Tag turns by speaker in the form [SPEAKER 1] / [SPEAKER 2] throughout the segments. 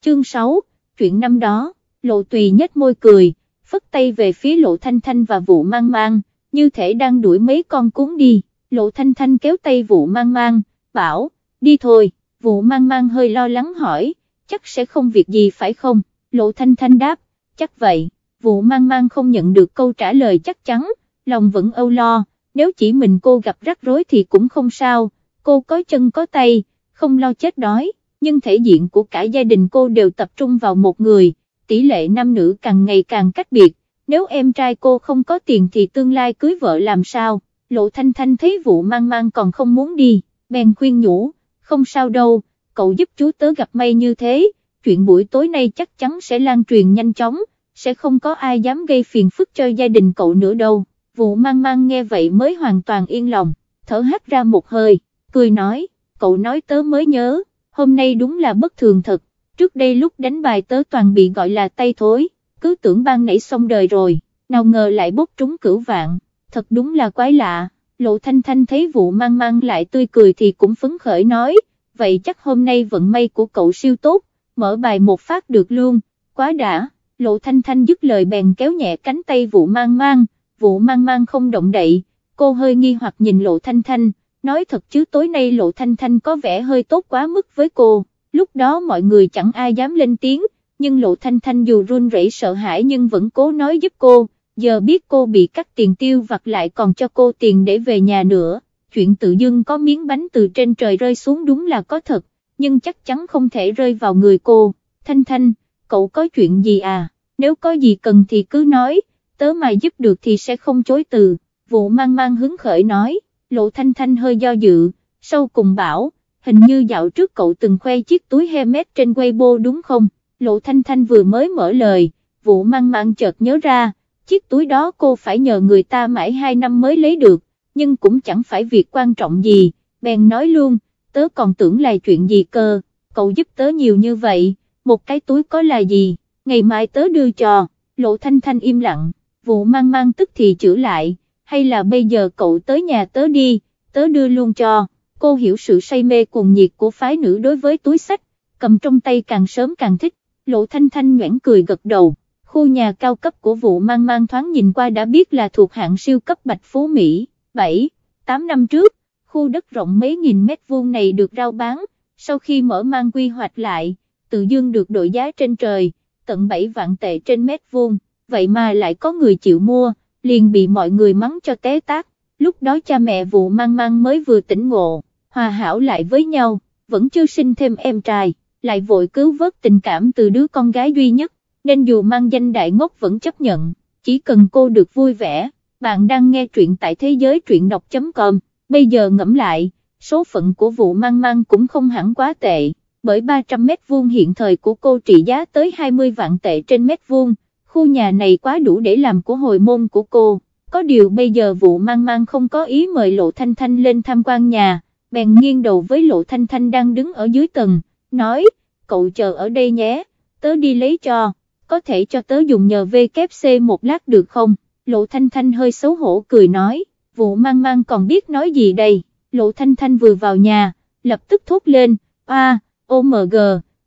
[SPEAKER 1] chương 6, chuyện năm đó, lộ tùy nhếch môi cười, phất tay về phía lộ thanh thanh và vụ mang mang, như thể đang đuổi mấy con cuốn đi, lộ thanh thanh kéo tay vụ mang mang, bảo, đi thôi, vụ mang mang hơi lo lắng hỏi, chắc sẽ không việc gì phải không, lộ thanh thanh đáp, chắc vậy, vụ mang mang không nhận được câu trả lời chắc chắn, lòng vẫn âu lo, nếu chỉ mình cô gặp rắc rối thì cũng không sao, cô có chân có tay, không lo chết đói, nhưng thể diện của cả gia đình cô đều tập trung vào một người, tỷ lệ nam nữ càng ngày càng cách biệt, nếu em trai cô không có tiền thì tương lai cưới vợ làm sao, lộ thanh thanh thấy vụ mang mang còn không muốn đi, bèn khuyên nhủ, không sao đâu, cậu giúp chú tớ gặp may như thế, chuyện buổi tối nay chắc chắn sẽ lan truyền nhanh chóng, sẽ không có ai dám gây phiền phức cho gia đình cậu nữa đâu, vụ mang mang nghe vậy mới hoàn toàn yên lòng, thở hắt ra một hơi, cười nói, cậu nói tớ mới nhớ, hôm nay đúng là bất thường thật, trước đây lúc đánh bài tớ toàn bị gọi là tay thối, cứ tưởng ban nảy xong đời rồi, nào ngờ lại bốc trúng cửu vạn, thật đúng là quái lạ, lộ thanh thanh thấy vụ mang mang lại tươi cười thì cũng phấn khởi nói, vậy chắc hôm nay vận may của cậu siêu tốt, mở bài một phát được luôn, quá đã, lộ thanh thanh dứt lời bèn kéo nhẹ cánh tay vụ mang mang, vụ mang mang không động đậy, cô hơi nghi hoặc nhìn lộ thanh thanh, nói thật chứ tối nay lộ thanh thanh có vẻ hơi tốt quá mức với cô, lúc đó mọi người chẳng ai dám lên tiếng, nhưng lộ thanh thanh dù run rẩy sợ hãi nhưng vẫn cố nói giúp cô, giờ biết cô bị cắt tiền tiêu vặt lại còn cho cô tiền để về nhà nữa, chuyện tự dưng có miếng bánh từ trên trời rơi xuống đúng là có thật, nhưng chắc chắn không thể rơi vào người cô, thanh thanh, cậu có chuyện gì à, nếu có gì cần thì cứ nói, tớ mà giúp được thì sẽ không chối từ, vụ mang mang hứng khởi nói, lộ thanh thanh hơi do dự, sau cùng bảo, hình như dạo trước cậu từng khoe chiếc túi Hermes trên Weibo đúng không, lộ thanh thanh vừa mới mở lời, vụ mang mang chợt nhớ ra, chiếc túi đó cô phải nhờ người ta mãi 2 năm mới lấy được, nhưng cũng chẳng phải việc quan trọng gì, bèn nói luôn, tớ còn tưởng là chuyện gì cơ, cậu giúp tớ nhiều như vậy, một cái túi có là gì, ngày mai tớ đưa cho, lộ thanh thanh im lặng, vụ mang mang tức thì chữa lại, hay là bây giờ cậu tới nhà tớ đi, tớ đưa luôn cho, cô hiểu sự say mê cuồng nhiệt của phái nữ đối với túi sách, cầm trong tay càng sớm càng thích, lộ thanh thanh nhoảng cười gật đầu, khu nhà cao cấp của vụ mang mang thoáng nhìn qua đã biết là thuộc hạng siêu cấp Bạch Phú Mỹ, 7, 8 năm trước, khu đất rộng mấy nghìn mét vuông này được rao bán, sau khi mở mang quy hoạch lại, tự dương được đội giá trên trời, tận 7 vạn tệ trên mét vuông, vậy mà lại có người chịu mua, liền bị mọi người mắng cho té tác, lúc đó cha mẹ vụ mang mang mới vừa tỉnh ngộ, hòa hảo lại với nhau, vẫn chưa sinh thêm em trai, lại vội cứu vớt tình cảm từ đứa con gái duy nhất, nên dù mang danh đại ngốc vẫn chấp nhận, chỉ cần cô được vui vẻ, bạn đang nghe truyện tại thế giới truyện đọc.com, bây giờ ngẫm lại, số phận của vụ mang mang cũng không hẳn quá tệ, bởi 300 mét vuông hiện thời của cô trị giá tới 20 vạn tệ trên mét vuông, khu nhà này quá đủ để làm của hồi môn của cô, có điều bây giờ vụ mang mang không có ý mời Lộ Thanh Thanh lên tham quan nhà, bèn nghiêng đầu với Lộ Thanh Thanh đang đứng ở dưới tầng, nói, cậu chờ ở đây nhé, tớ đi lấy cho, có thể cho tớ dùng nhờ VKC một lát được không, Lộ Thanh Thanh hơi xấu hổ cười nói, vụ mang mang còn biết nói gì đây, Lộ Thanh Thanh vừa vào nhà, lập tức thốt lên, a, OMG,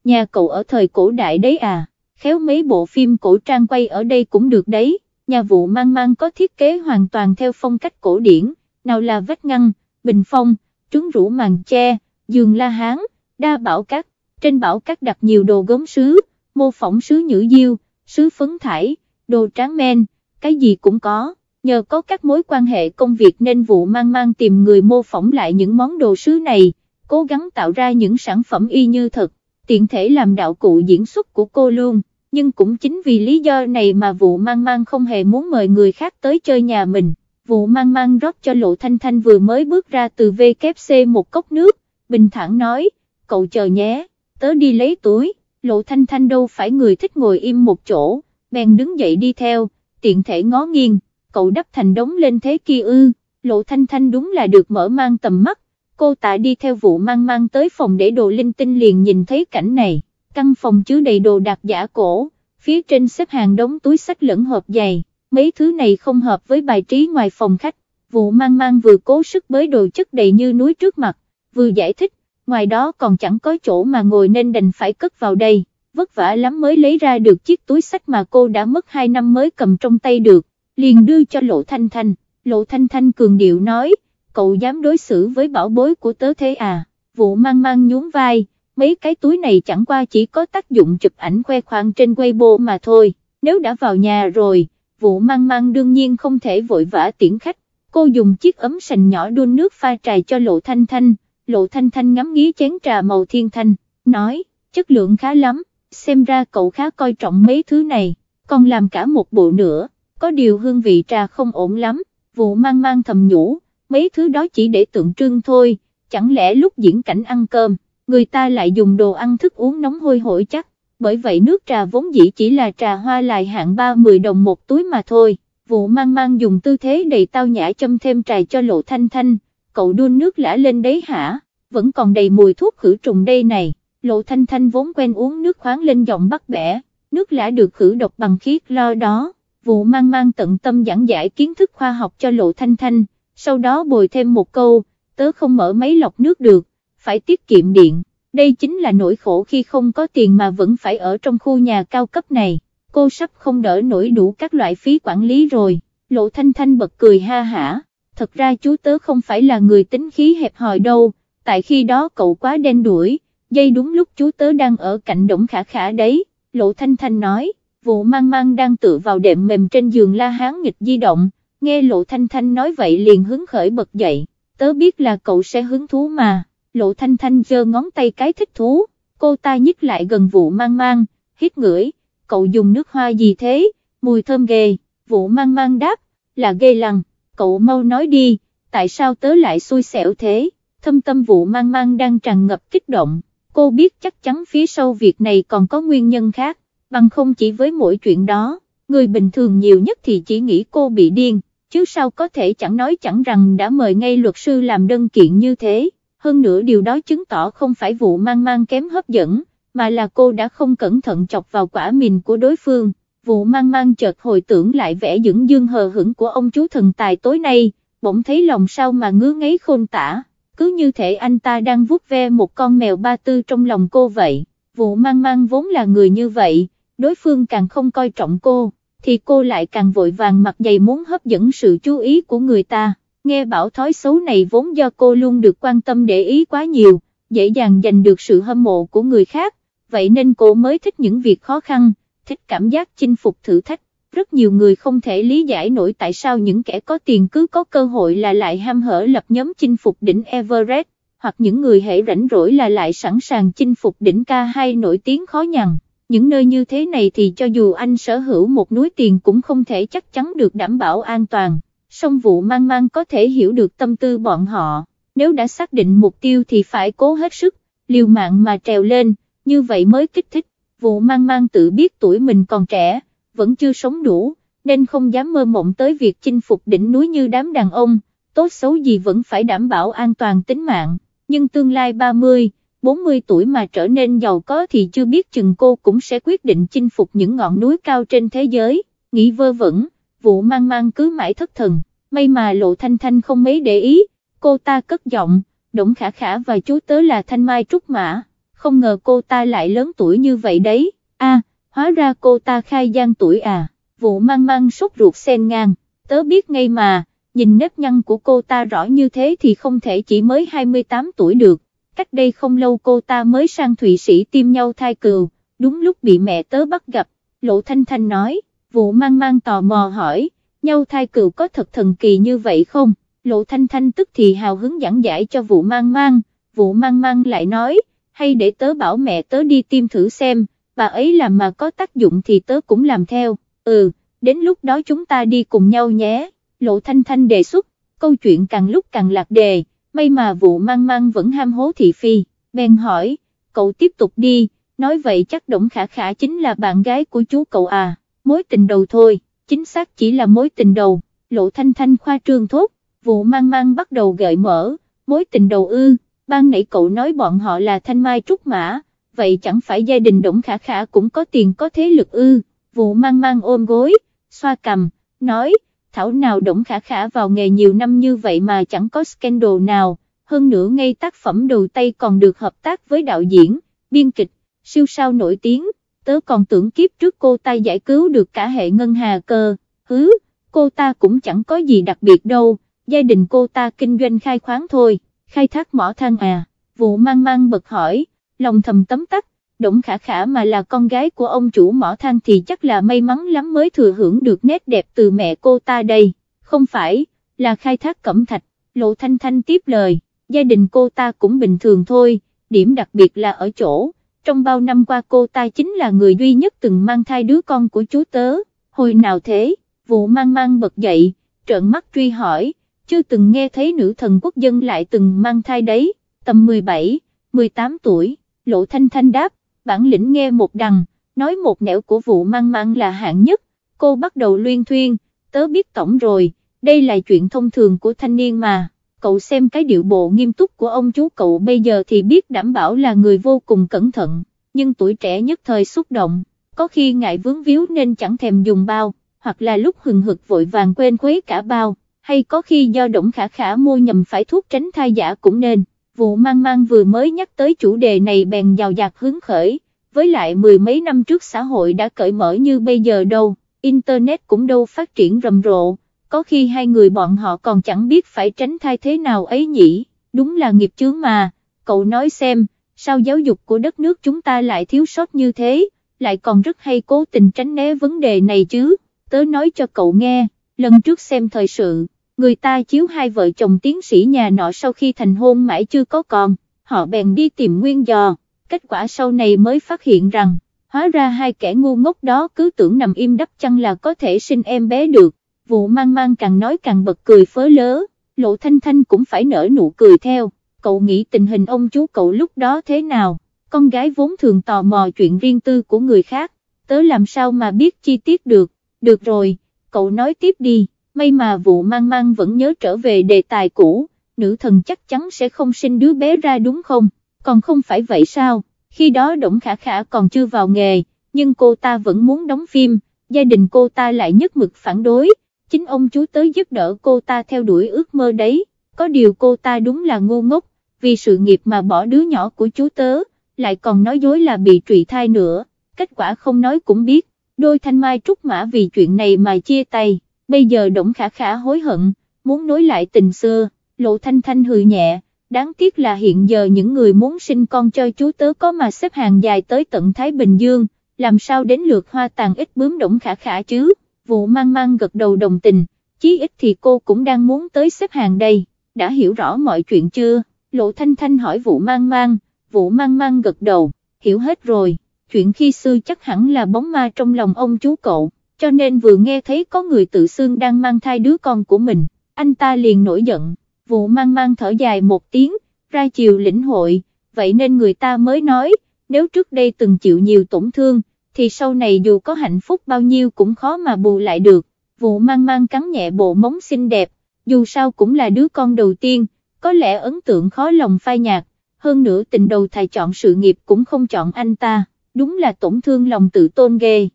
[SPEAKER 1] nhà cậu ở thời cổ đại đấy à khéo mấy bộ phim cổ trang quay ở đây cũng được đấy, nhà vụ mang mang có thiết kế hoàn toàn theo phong cách cổ điển, nào là vách ngăn, bình phong, trứng rũ màn che, giường la hán, đa bảo cát, trên bảo cát đặt nhiều đồ gốm sứ, mô phỏng sứ nhữ diêu, sứ phấn thải, đồ tráng men, cái gì cũng có. Nhờ có các mối quan hệ công việc nên vụ mang mang tìm người mô phỏng lại những món đồ sứ này, cố gắng tạo ra những sản phẩm y như thật, tiện thể làm đạo cụ diễn xuất của cô luôn nhưng cũng chính vì lý do này mà vụ mang mang không hề muốn mời người khác tới chơi nhà mình. Vụ mang mang rót cho Lộ Thanh Thanh vừa mới bước ra từ VKC một cốc nước, bình thản nói, cậu chờ nhé, tớ đi lấy túi, Lộ Thanh Thanh đâu phải người thích ngồi im một chỗ, bèn đứng dậy đi theo, tiện thể ngó nghiêng, cậu đắp thành đống lên thế kia ư, Lộ Thanh Thanh đúng là được mở mang tầm mắt, cô tạ đi theo vụ mang mang tới phòng để đồ linh tinh liền nhìn thấy cảnh này căn phòng chứa đầy đồ đạc giả cổ, phía trên xếp hàng đống túi sách lẫn hộp giày, mấy thứ này không hợp với bài trí ngoài phòng khách, vụ mang mang vừa cố sức bới đồ chất đầy như núi trước mặt, vừa giải thích, ngoài đó còn chẳng có chỗ mà ngồi nên đành phải cất vào đây, vất vả lắm mới lấy ra được chiếc túi sách mà cô đã mất 2 năm mới cầm trong tay được, liền đưa cho Lộ Thanh Thanh, Lộ Thanh Thanh cường điệu nói, cậu dám đối xử với bảo bối của tớ thế à, vụ mang mang nhún vai, mấy cái túi này chẳng qua chỉ có tác dụng chụp ảnh khoe khoang trên Weibo mà thôi, nếu đã vào nhà rồi, vụ mang mang đương nhiên không thể vội vã tiễn khách, cô dùng chiếc ấm sành nhỏ đun nước pha trà cho Lộ Thanh Thanh, Lộ Thanh Thanh ngắm nghía chén trà màu thiên thanh, nói, chất lượng khá lắm, xem ra cậu khá coi trọng mấy thứ này, còn làm cả một bộ nữa, có điều hương vị trà không ổn lắm, vụ mang mang thầm nhủ, mấy thứ đó chỉ để tượng trưng thôi, chẳng lẽ lúc diễn cảnh ăn cơm, người ta lại dùng đồ ăn thức uống nóng hôi hổi chắc, bởi vậy nước trà vốn dĩ chỉ là trà hoa lại hạng 30 đồng một túi mà thôi, vụ mang mang dùng tư thế đầy tao nhã châm thêm trà cho lộ thanh thanh, cậu đun nước lã lên đấy hả, vẫn còn đầy mùi thuốc khử trùng đây này, lộ thanh thanh vốn quen uống nước khoáng lên giọng bắt bẻ, nước lã được khử độc bằng khí lo đó, vụ mang mang tận tâm giảng giải kiến thức khoa học cho lộ thanh thanh, sau đó bồi thêm một câu, tớ không mở máy lọc nước được, phải tiết kiệm điện, đây chính là nỗi khổ khi không có tiền mà vẫn phải ở trong khu nhà cao cấp này, cô sắp không đỡ nổi đủ các loại phí quản lý rồi, lộ thanh thanh bật cười ha hả, thật ra chú tớ không phải là người tính khí hẹp hòi đâu, tại khi đó cậu quá đen đuổi, dây đúng lúc chú tớ đang ở cạnh đổng khả khả đấy, lộ thanh thanh nói, vụ mang mang đang tựa vào đệm mềm trên giường la hán nghịch di động, nghe lộ thanh thanh nói vậy liền hứng khởi bật dậy, tớ biết là cậu sẽ hứng thú mà, lộ thanh thanh giơ ngón tay cái thích thú, cô ta nhích lại gần vụ mang mang, hít ngửi, cậu dùng nước hoa gì thế, mùi thơm ghê, vụ mang mang đáp, là ghê lằng, cậu mau nói đi, tại sao tớ lại xui xẻo thế, thâm tâm vụ mang mang đang tràn ngập kích động, cô biết chắc chắn phía sau việc này còn có nguyên nhân khác, bằng không chỉ với mỗi chuyện đó, người bình thường nhiều nhất thì chỉ nghĩ cô bị điên chứ sao có thể chẳng nói chẳng rằng đã mời ngay luật sư làm đơn kiện như thế, hơn nữa điều đó chứng tỏ không phải vụ mang mang kém hấp dẫn, mà là cô đã không cẩn thận chọc vào quả mìn của đối phương, vụ mang mang chợt hồi tưởng lại vẻ dưỡng dương hờ hững của ông chú thần tài tối nay, bỗng thấy lòng sao mà ngứa ngáy khôn tả, cứ như thể anh ta đang vuốt ve một con mèo ba tư trong lòng cô vậy, vụ mang mang vốn là người như vậy, đối phương càng không coi trọng cô thì cô lại càng vội vàng mặt dày muốn hấp dẫn sự chú ý của người ta, nghe bảo thói xấu này vốn do cô luôn được quan tâm để ý quá nhiều, dễ dàng giành được sự hâm mộ của người khác, vậy nên cô mới thích những việc khó khăn, thích cảm giác chinh phục thử thách. Rất nhiều người không thể lý giải nổi tại sao những kẻ có tiền cứ có cơ hội là lại ham hở lập nhóm chinh phục đỉnh Everest, hoặc những người hệ rảnh rỗi là lại sẵn sàng chinh phục đỉnh K2 nổi tiếng khó nhằn những nơi như thế này thì cho dù anh sở hữu một núi tiền cũng không thể chắc chắn được đảm bảo an toàn, song vụ mang mang có thể hiểu được tâm tư bọn họ, nếu đã xác định mục tiêu thì phải cố hết sức, liều mạng mà trèo lên, như vậy mới kích thích, vụ mang mang tự biết tuổi mình còn trẻ, vẫn chưa sống đủ, nên không dám mơ mộng tới việc chinh phục đỉnh núi như đám đàn ông, tốt xấu gì vẫn phải đảm bảo an toàn tính mạng, nhưng tương lai 30, 40 tuổi mà trở nên giàu có thì chưa biết chừng cô cũng sẽ quyết định chinh phục những ngọn núi cao trên thế giới, nghĩ vơ vẩn, vụ mang mang cứ mãi thất thần, may mà lộ thanh thanh không mấy để ý, cô ta cất giọng, Đổng Khả Khả và chú tớ là Thanh Mai Trúc Mã, không ngờ cô ta lại lớn tuổi như vậy đấy, a hóa ra cô ta khai gian tuổi à, vụ mang mang sốt ruột sen ngang, tớ biết ngay mà, nhìn nếp nhăn của cô ta rõ như thế thì không thể chỉ mới 28 tuổi được cách đây không lâu cô ta mới sang Thụy Sĩ tiêm nhau thai cừu, đúng lúc bị mẹ tớ bắt gặp, Lộ Thanh Thanh nói, vụ mang mang tò mò hỏi, nhau thai cựu có thật thần kỳ như vậy không? Lộ Thanh Thanh tức thì hào hứng giảng giải cho vụ mang mang, vụ mang mang lại nói, hay để tớ bảo mẹ tớ đi tiêm thử xem, bà ấy làm mà có tác dụng thì tớ cũng làm theo, ừ, đến lúc đó chúng ta đi cùng nhau nhé, Lộ Thanh Thanh đề xuất, câu chuyện càng lúc càng lạc đề may mà vụ mang mang vẫn ham hố thị phi, bèn hỏi, cậu tiếp tục đi, nói vậy chắc Đổng Khả Khả chính là bạn gái của chú cậu à, mối tình đầu thôi, chính xác chỉ là mối tình đầu, lộ thanh thanh khoa trương thốt, vụ mang mang bắt đầu gợi mở, mối tình đầu ư, ban nãy cậu nói bọn họ là thanh mai trúc mã, vậy chẳng phải gia đình Đổng Khả Khả cũng có tiền có thế lực ư, vụ mang mang ôm gối, xoa cầm, nói, thảo nào Đổng Khả Khả vào nghề nhiều năm như vậy mà chẳng có scandal nào, hơn nữa ngay tác phẩm đầu tay còn được hợp tác với đạo diễn, biên kịch, siêu sao nổi tiếng, tớ còn tưởng kiếp trước cô ta giải cứu được cả hệ ngân hà cơ, hứ, cô ta cũng chẳng có gì đặc biệt đâu, gia đình cô ta kinh doanh khai khoáng thôi, khai thác mỏ than à, vụ mang mang bật hỏi, lòng thầm tấm tắc, Đổng Khả Khả mà là con gái của ông chủ mỏ than thì chắc là may mắn lắm mới thừa hưởng được nét đẹp từ mẹ cô ta đây, không phải, là khai thác cẩm thạch, Lộ Thanh Thanh tiếp lời, gia đình cô ta cũng bình thường thôi, điểm đặc biệt là ở chỗ, trong bao năm qua cô ta chính là người duy nhất từng mang thai đứa con của chú tớ, hồi nào thế, vụ mang mang bật dậy, trợn mắt truy hỏi, chưa từng nghe thấy nữ thần quốc dân lại từng mang thai đấy, tầm 17, 18 tuổi, Lộ Thanh Thanh đáp, bản lĩnh nghe một đằng, nói một nẻo của vụ mang mang là hạng nhất, cô bắt đầu luyên thuyên, tớ biết tổng rồi, đây là chuyện thông thường của thanh niên mà, cậu xem cái điệu bộ nghiêm túc của ông chú cậu bây giờ thì biết đảm bảo là người vô cùng cẩn thận, nhưng tuổi trẻ nhất thời xúc động, có khi ngại vướng víu nên chẳng thèm dùng bao, hoặc là lúc hừng hực vội vàng quên khuấy cả bao, hay có khi do động khả khả mua nhầm phải thuốc tránh thai giả cũng nên vụ mang mang vừa mới nhắc tới chủ đề này bèn giàu dạt hứng khởi, với lại mười mấy năm trước xã hội đã cởi mở như bây giờ đâu, Internet cũng đâu phát triển rầm rộ, có khi hai người bọn họ còn chẳng biết phải tránh thai thế nào ấy nhỉ, đúng là nghiệp chướng mà, cậu nói xem, sao giáo dục của đất nước chúng ta lại thiếu sót như thế, lại còn rất hay cố tình tránh né vấn đề này chứ, tớ nói cho cậu nghe, lần trước xem thời sự người ta chiếu hai vợ chồng tiến sĩ nhà nọ sau khi thành hôn mãi chưa có con, họ bèn đi tìm nguyên dò, kết quả sau này mới phát hiện rằng, hóa ra hai kẻ ngu ngốc đó cứ tưởng nằm im đắp chăng là có thể sinh em bé được, vụ mang mang càng nói càng bật cười phớ lớ, lộ thanh thanh cũng phải nở nụ cười theo, cậu nghĩ tình hình ông chú cậu lúc đó thế nào, con gái vốn thường tò mò chuyện riêng tư của người khác, tớ làm sao mà biết chi tiết được, được rồi, cậu nói tiếp đi may mà vụ mang mang vẫn nhớ trở về đề tài cũ, nữ thần chắc chắn sẽ không sinh đứa bé ra đúng không, còn không phải vậy sao, khi đó Đổng Khả Khả còn chưa vào nghề, nhưng cô ta vẫn muốn đóng phim, gia đình cô ta lại nhất mực phản đối, chính ông chú tới giúp đỡ cô ta theo đuổi ước mơ đấy, có điều cô ta đúng là ngu ngốc, vì sự nghiệp mà bỏ đứa nhỏ của chú tớ, lại còn nói dối là bị trụy thai nữa, kết quả không nói cũng biết, đôi thanh mai trúc mã vì chuyện này mà chia tay. Bây giờ Đổng Khả Khả hối hận, muốn nối lại tình xưa, Lộ Thanh Thanh hừ nhẹ, đáng tiếc là hiện giờ những người muốn sinh con cho chú tớ có mà xếp hàng dài tới tận Thái Bình Dương, làm sao đến lượt hoa tàn ít bướm Đổng Khả Khả chứ, vụ mang mang gật đầu đồng tình, chí ít thì cô cũng đang muốn tới xếp hàng đây, đã hiểu rõ mọi chuyện chưa, Lộ Thanh Thanh hỏi vụ mang mang, vụ mang mang gật đầu, hiểu hết rồi, chuyện khi xưa chắc hẳn là bóng ma trong lòng ông chú cậu cho nên vừa nghe thấy có người tự xưng đang mang thai đứa con của mình, anh ta liền nổi giận, vụ mang mang thở dài một tiếng, ra chiều lĩnh hội, vậy nên người ta mới nói, nếu trước đây từng chịu nhiều tổn thương, thì sau này dù có hạnh phúc bao nhiêu cũng khó mà bù lại được, vụ mang mang cắn nhẹ bộ móng xinh đẹp, dù sao cũng là đứa con đầu tiên, có lẽ ấn tượng khó lòng phai nhạt, hơn nữa tình đầu thầy chọn sự nghiệp cũng không chọn anh ta, đúng là tổn thương lòng tự tôn ghê.